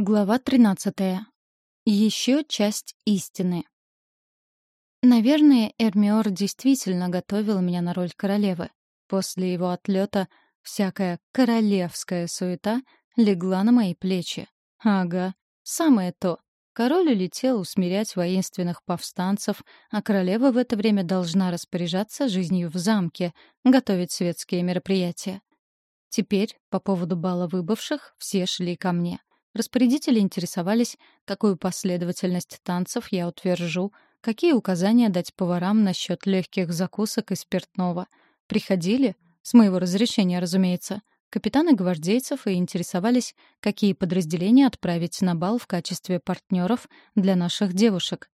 Глава 13. Еще часть истины. Наверное, Эрмиор действительно готовил меня на роль королевы. После его отлета всякая королевская суета легла на мои плечи. Ага, самое то. Король улетел усмирять воинственных повстанцев, а королева в это время должна распоряжаться жизнью в замке, готовить светские мероприятия. Теперь, по поводу бала выбывших, все шли ко мне. Распорядители интересовались, какую последовательность танцев я утвержу, какие указания дать поварам насчет легких закусок и спиртного. Приходили, с моего разрешения, разумеется, капитаны гвардейцев и интересовались, какие подразделения отправить на бал в качестве партнеров для наших девушек.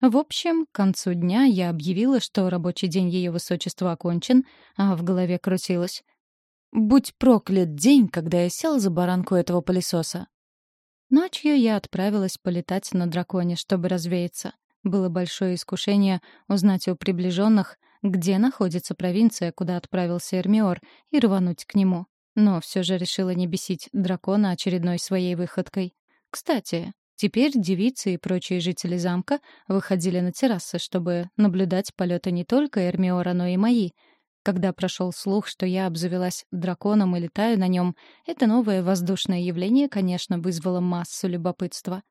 В общем, к концу дня я объявила, что рабочий день Ее Высочества окончен, а в голове крутилось. «Будь проклят день, когда я сел за баранку этого пылесоса. Ночью я отправилась полетать на драконе, чтобы развеяться. Было большое искушение узнать у приближенных, где находится провинция, куда отправился Эрмиор, и рвануть к нему. Но все же решила не бесить дракона очередной своей выходкой. Кстати, теперь девицы и прочие жители замка выходили на террасы, чтобы наблюдать полеты не только Эрмиора, но и мои — когда прошел слух, что я обзавелась драконом и летаю на нем, это новое воздушное явление, конечно, вызвало массу любопытства.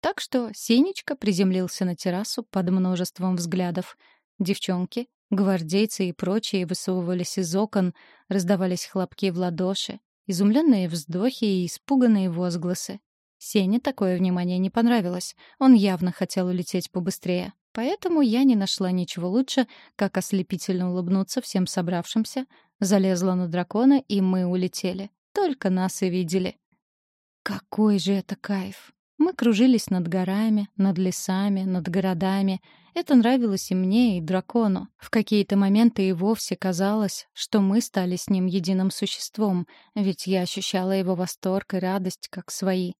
Так что Сенечка приземлился на террасу под множеством взглядов. Девчонки, гвардейцы и прочие высовывались из окон, раздавались хлопки в ладоши, изумленные вздохи и испуганные возгласы. Сене такое внимание не понравилось. Он явно хотел улететь побыстрее. Поэтому я не нашла ничего лучше, как ослепительно улыбнуться всем собравшимся, залезла на дракона, и мы улетели. Только нас и видели. Какой же это кайф! Мы кружились над горами, над лесами, над городами. Это нравилось и мне, и дракону. В какие-то моменты и вовсе казалось, что мы стали с ним единым существом, ведь я ощущала его восторг и радость как свои.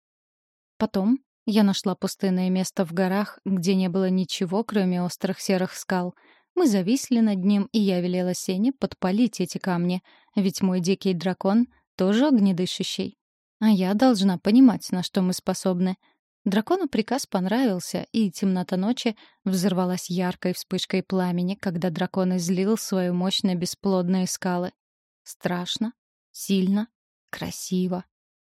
Потом я нашла пустынное место в горах, где не было ничего, кроме острых серых скал. Мы зависли над ним, и я велела Сене подпалить эти камни, ведь мой дикий дракон тоже огнедышащий. А я должна понимать, на что мы способны. Дракону приказ понравился, и темнота ночи взорвалась яркой вспышкой пламени, когда дракон излил свою мощь на бесплодные скалы. Страшно, сильно, красиво.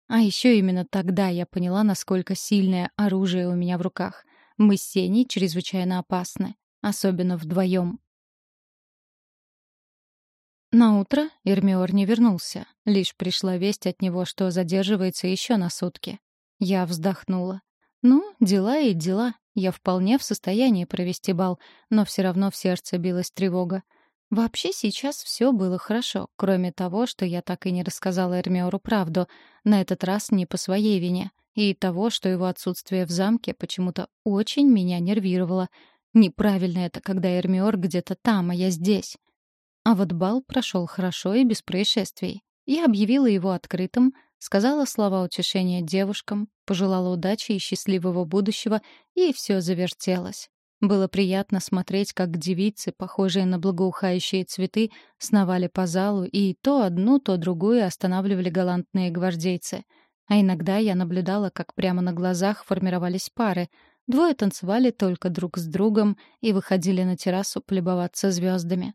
А еще именно тогда я поняла, насколько сильное оружие у меня в руках. Мы с Сеней чрезвычайно опасны, особенно вдвоем. На утро Эрмиор не вернулся. Лишь пришла весть от него, что задерживается еще на сутки. Я вздохнула. Ну, дела и дела. Я вполне в состоянии провести бал, но все равно в сердце билась тревога. Вообще сейчас все было хорошо, кроме того, что я так и не рассказала Эрмиору правду, на этот раз не по своей вине, и того, что его отсутствие в замке почему-то очень меня нервировало. Неправильно это, когда Эрмиор где-то там, а я здесь. А вот бал прошел хорошо и без происшествий. Я объявила его открытым, сказала слова утешения девушкам, пожелала удачи и счастливого будущего, и все завертелось. Было приятно смотреть, как девицы, похожие на благоухающие цветы, сновали по залу, и то одну, то другую останавливали галантные гвардейцы. А иногда я наблюдала, как прямо на глазах формировались пары. Двое танцевали только друг с другом и выходили на террасу полюбоваться звездами.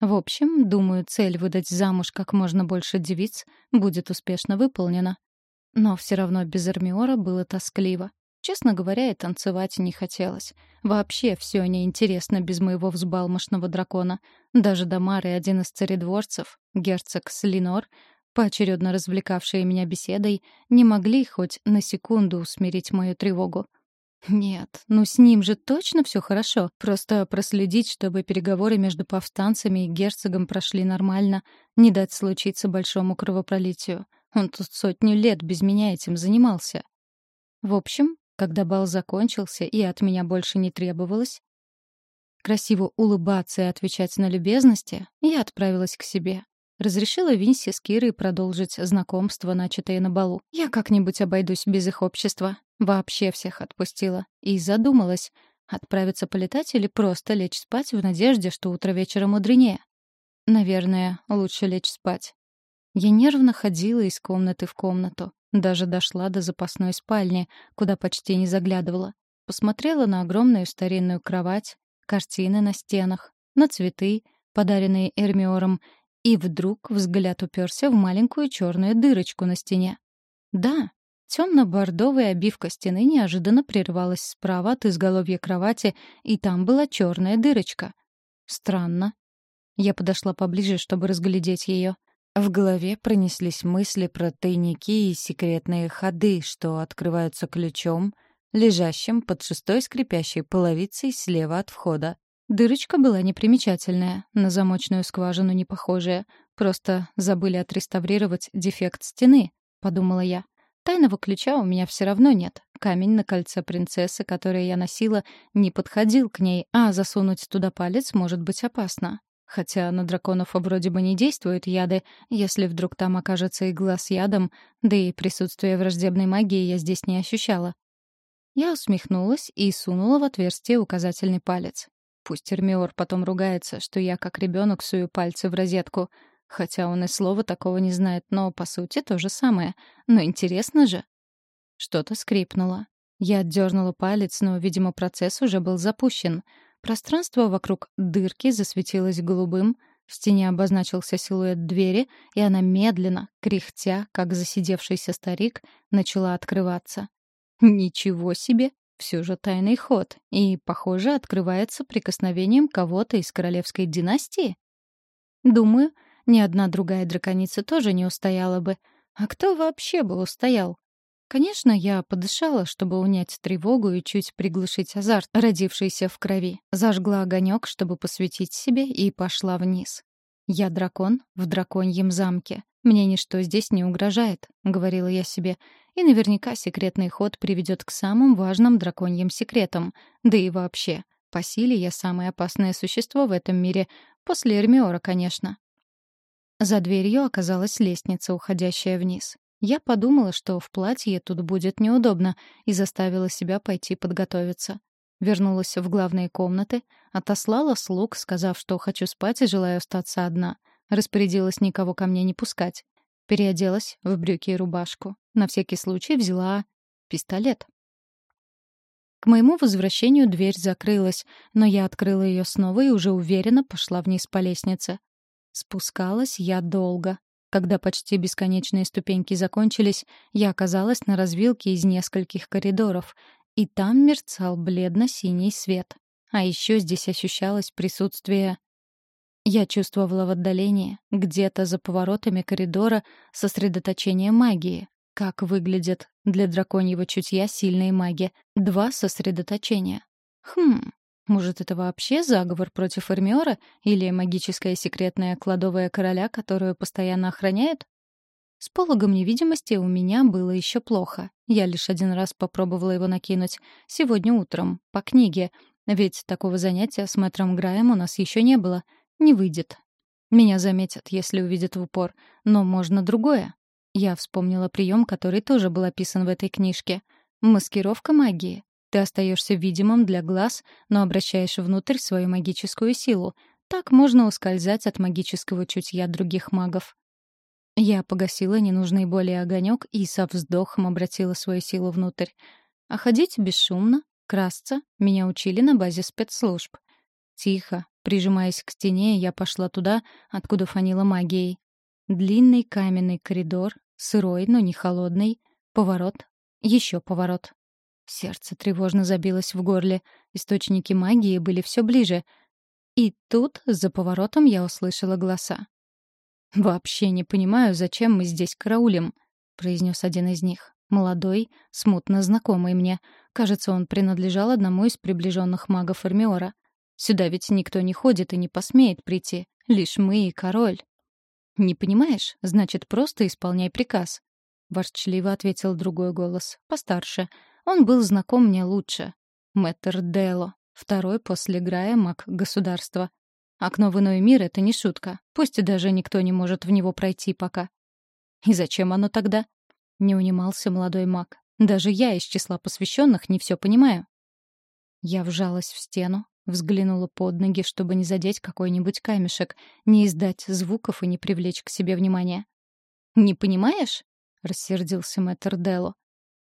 В общем, думаю, цель выдать замуж как можно больше девиц будет успешно выполнена. Но все равно без Армиора было тоскливо. Честно говоря, и танцевать не хотелось. Вообще все неинтересно без моего взбалмошного дракона. Даже Дамар и один из царедворцев, герцог Слинор, поочередно развлекавшие меня беседой, не могли хоть на секунду усмирить мою тревогу. Нет, ну с ним же точно все хорошо. Просто проследить, чтобы переговоры между повстанцами и герцогом прошли нормально, не дать случиться большому кровопролитию. Он тут сотню лет без меня этим занимался. В общем, когда бал закончился и от меня больше не требовалось, красиво улыбаться и отвечать на любезности, я отправилась к себе. Разрешила Винси с Кирой продолжить знакомство, начатое на балу. Я как-нибудь обойдусь без их общества. Вообще всех отпустила. И задумалась, отправиться полетать или просто лечь спать в надежде, что утро вечера мудренее. Наверное, лучше лечь спать. Я нервно ходила из комнаты в комнату. Даже дошла до запасной спальни, куда почти не заглядывала. Посмотрела на огромную старинную кровать, картины на стенах, на цветы, подаренные Эрмиором, и вдруг взгляд уперся в маленькую черную дырочку на стене. Да, темно-бордовая обивка стены неожиданно прервалась справа от изголовья кровати, и там была черная дырочка. Странно. Я подошла поближе, чтобы разглядеть ее. В голове пронеслись мысли про тайники и секретные ходы, что открываются ключом, лежащим под шестой скрипящей половицей слева от входа. Дырочка была непримечательная, на замочную скважину не похожая. Просто забыли отреставрировать дефект стены, подумала я. Тайного ключа у меня все равно нет. Камень на кольце принцессы, который я носила, не подходил к ней, а засунуть туда палец может быть опасно. Хотя на драконов вроде бы не действуют яды, если вдруг там окажется игла с ядом, да и присутствие враждебной магии я здесь не ощущала. Я усмехнулась и сунула в отверстие указательный палец. Пусть Эрмиор потом ругается, что я как ребенок сую пальцы в розетку. Хотя он и слова такого не знает, но, по сути, то же самое. Но интересно же. Что-то скрипнуло. Я отдернула палец, но, видимо, процесс уже был запущен — Пространство вокруг дырки засветилось голубым, в стене обозначился силуэт двери, и она медленно, кряхтя, как засидевшийся старик, начала открываться. Ничего себе! Все же тайный ход, и, похоже, открывается прикосновением кого-то из королевской династии. Думаю, ни одна другая драконица тоже не устояла бы. А кто вообще бы устоял? Конечно, я подышала, чтобы унять тревогу и чуть приглушить азарт, родившийся в крови. Зажгла огонек, чтобы посветить себе, и пошла вниз. «Я дракон в драконьем замке. Мне ничто здесь не угрожает», — говорила я себе. «И наверняка секретный ход приведет к самым важным драконьим секретам. Да и вообще, по силе я самое опасное существо в этом мире, после Эрмиора, конечно». За дверью оказалась лестница, уходящая вниз. Я подумала, что в платье тут будет неудобно, и заставила себя пойти подготовиться. Вернулась в главные комнаты, отослала слуг, сказав, что хочу спать и желаю остаться одна. Распорядилась никого ко мне не пускать. Переоделась в брюки и рубашку. На всякий случай взяла пистолет. К моему возвращению дверь закрылась, но я открыла ее снова и уже уверенно пошла вниз по лестнице. Спускалась я долго. Когда почти бесконечные ступеньки закончились, я оказалась на развилке из нескольких коридоров, и там мерцал бледно-синий свет. А еще здесь ощущалось присутствие... Я чувствовала в отдалении, где-то за поворотами коридора, сосредоточение магии. Как выглядят для драконьего чутья сильные маги. Два сосредоточения. Хм, может, это вообще заговор против Эрмиора или магическая секретная кладовая короля, которую постоянно охраняют? С пологом невидимости у меня было еще плохо. Я лишь один раз попробовала его накинуть. Сегодня утром, по книге. Ведь такого занятия с мэтром Граем у нас еще не было. Не выйдет. Меня заметят, если увидят в упор. Но можно другое. Я вспомнила прием, который тоже был описан в этой книжке. Маскировка магии. Ты остаешься видимым для глаз, но обращаешь внутрь свою магическую силу. Так можно ускользать от магического чутья других магов. Я погасила ненужный более огонек и со вздохом обратила свою силу внутрь. А ходить бесшумно, красться, меня учили на базе спецслужб. Тихо, прижимаясь к стене, я пошла туда, откуда фанила магией. Длинный каменный коридор, сырой, но не холодный, поворот, еще поворот. Сердце тревожно забилось в горле. Источники магии были все ближе. И тут, за поворотом, я услышала голоса. «Вообще не понимаю, зачем мы здесь караулим», — произнес один из них. Молодой, смутно знакомый мне. Кажется, он принадлежал одному из приближенных магов Эрмиора. Сюда ведь никто не ходит и не посмеет прийти. Лишь мы и король. «Не понимаешь? Значит, просто исполняй приказ», — ворчливо ответил другой голос, постарше — он был знаком мне лучше. Мэтр Дело, второй после Грая маг государства. Окно в иной мир — это не шутка. Пусть даже никто не может в него пройти пока. И зачем оно тогда? Не унимался молодой маг. Даже я из числа посвященных не все понимаю. Я вжалась в стену, взглянула под ноги, чтобы не задеть какой-нибудь камешек, не издать звуков и не привлечь к себе внимания. «Не понимаешь?» — рассердился мэтр Дело.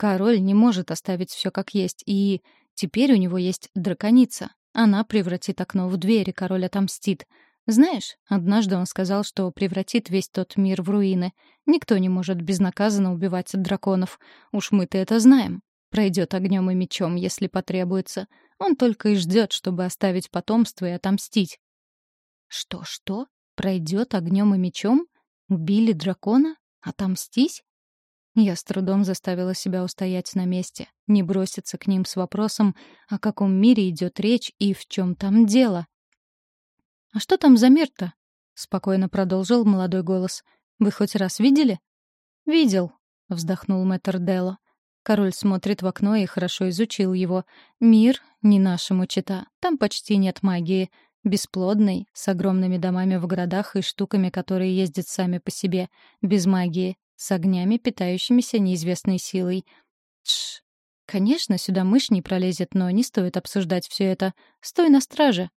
«Король не может оставить все как есть, и теперь у него есть драконица. Она превратит окно в дверь, и король отомстит. Знаешь, однажды он сказал, что превратит весь тот мир в руины. Никто не может безнаказанно убивать драконов. Уж мы-то это знаем. Пройдет огнем и мечом, если потребуется. Он только и ждет, чтобы оставить потомство и отомстить. Что-что? Пройдет огнем и мечом? Убили дракона? Отомстись? Я с трудом заставила себя устоять на месте, не броситься к ним с вопросом, о каком мире идет речь и в чем там дело. «А что там за мир-то?» — спокойно продолжил молодой голос. «Вы хоть раз видели?» «Видел», — вздохнул мэтр Делло. Король смотрит в окно и хорошо изучил его. Мир не нашему чита. Там почти нет магии. Бесплодный, с огромными домами в городах и штуками, которые ездят сами по себе. Без магии. С огнями, питающимися неизвестной силой. Тш. Конечно, сюда мышь не пролезет, но не стоит обсуждать все это. Стой на страже.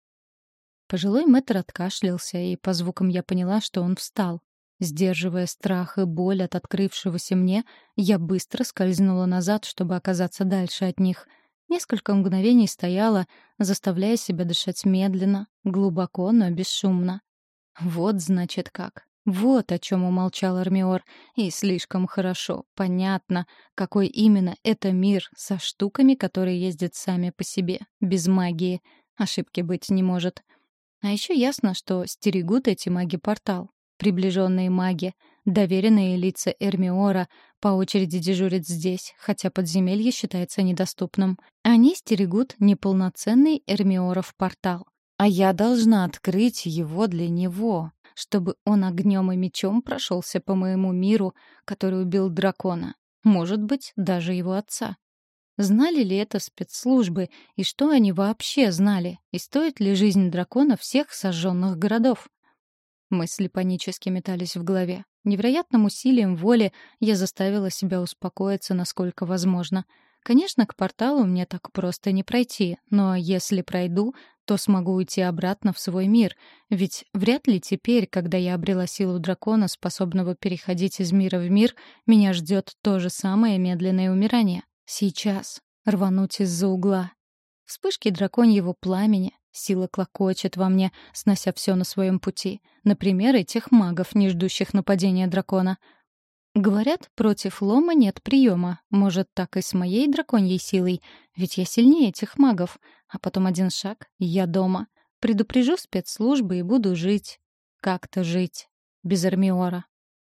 Пожилой мэтр откашлялся, и по звукам я поняла, что он встал. Сдерживая страх и боль от открывшегося мне, я быстро скользнула назад, чтобы оказаться дальше от них. Несколько мгновений стояла, заставляя себя дышать медленно, глубоко, но бесшумно. Вот, значит, как. Вот о чем умолчал Армиор. И слишком хорошо, понятно, какой именно это мир со штуками, которые ездят сами по себе, без магии. Ошибки быть не может. А еще ясно, что стерегут эти маги-портал. Приближенные маги, доверенные лица Эрмиора по очереди дежурят здесь, хотя подземелье считается недоступным. Они стерегут неполноценный Эрмиоров портал. А я должна открыть его для него, чтобы он огнем и мечом прошелся по моему миру, который убил дракона. Может быть, даже его отца. Знали ли это спецслужбы, и что они вообще знали, и стоит ли жизнь дракона всех сожженных городов? Мысли панически метались в голове. Невероятным усилием воли я заставила себя успокоиться, насколько возможно. Конечно, к порталу мне так просто не пройти, но если пройду, то смогу уйти обратно в свой мир, ведь вряд ли теперь, когда я обрела силу дракона, способного переходить из мира в мир, меня ждет то же самое медленное умирание. Сейчас. Рвануть из-за угла. Вспышки драконьего пламени. Сила клокочет во мне, снося все на своем пути. Например, этих магов, не ждущих нападения дракона. Говорят, против лома нет приема. Может, так и с моей драконьей силой. Ведь я сильнее этих магов. А потом один шаг — я дома. Предупрежу спецслужбы и буду жить. Как-то жить. Без Армиора.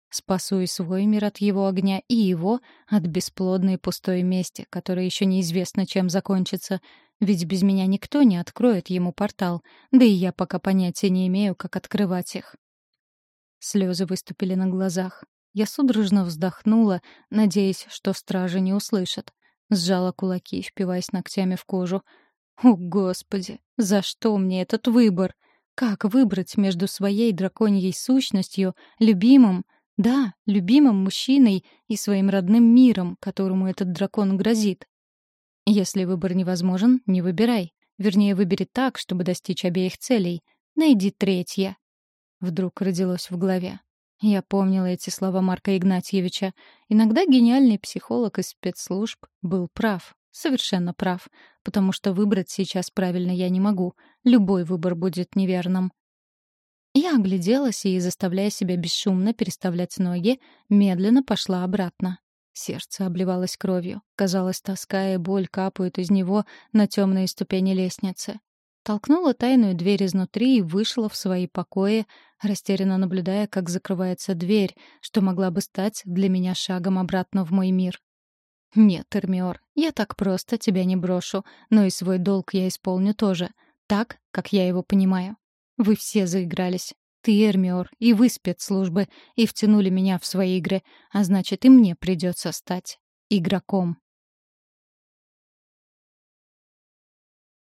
Спасу и свой мир от его огня, и его от бесплодной пустой мести, которая еще неизвестно, чем закончится. Ведь без меня никто не откроет ему портал, да и я пока понятия не имею, как открывать их. Слезы выступили на глазах. Я судорожно вздохнула, надеясь, что стражи не услышат. Сжала кулаки, впиваясь ногтями в кожу. О, Господи, за что мне этот выбор? Как выбрать между своей драконьей сущностью, любимым, да, любимым мужчиной и своим родным миром, которому этот дракон грозит. Если выбор невозможен, не выбирай. Вернее, выбери так, чтобы достичь обеих целей. Найди третье. Вдруг родилось в голове. Я помнила эти слова Марка Игнатьевича. Иногда гениальный психолог из спецслужб был прав. Совершенно прав. Потому что выбрать сейчас правильно я не могу. Любой выбор будет неверным. Я огляделась и, заставляя себя бесшумно переставлять ноги, медленно пошла обратно. Сердце обливалось кровью. Казалось, тоска и боль капают из него на темные ступени лестницы. Толкнула тайную дверь изнутри и вышла в свои покои, растерянно наблюдая, как закрывается дверь, что могла бы стать для меня шагом обратно в мой мир. «Нет, Эрмиор, я так просто тебя не брошу, но и свой долг я исполню тоже, так, как я его понимаю. Вы все заигрались. Ты, Эрмиор, и вы спецслужбы, и втянули меня в свои игры, а значит, и мне придется стать игроком.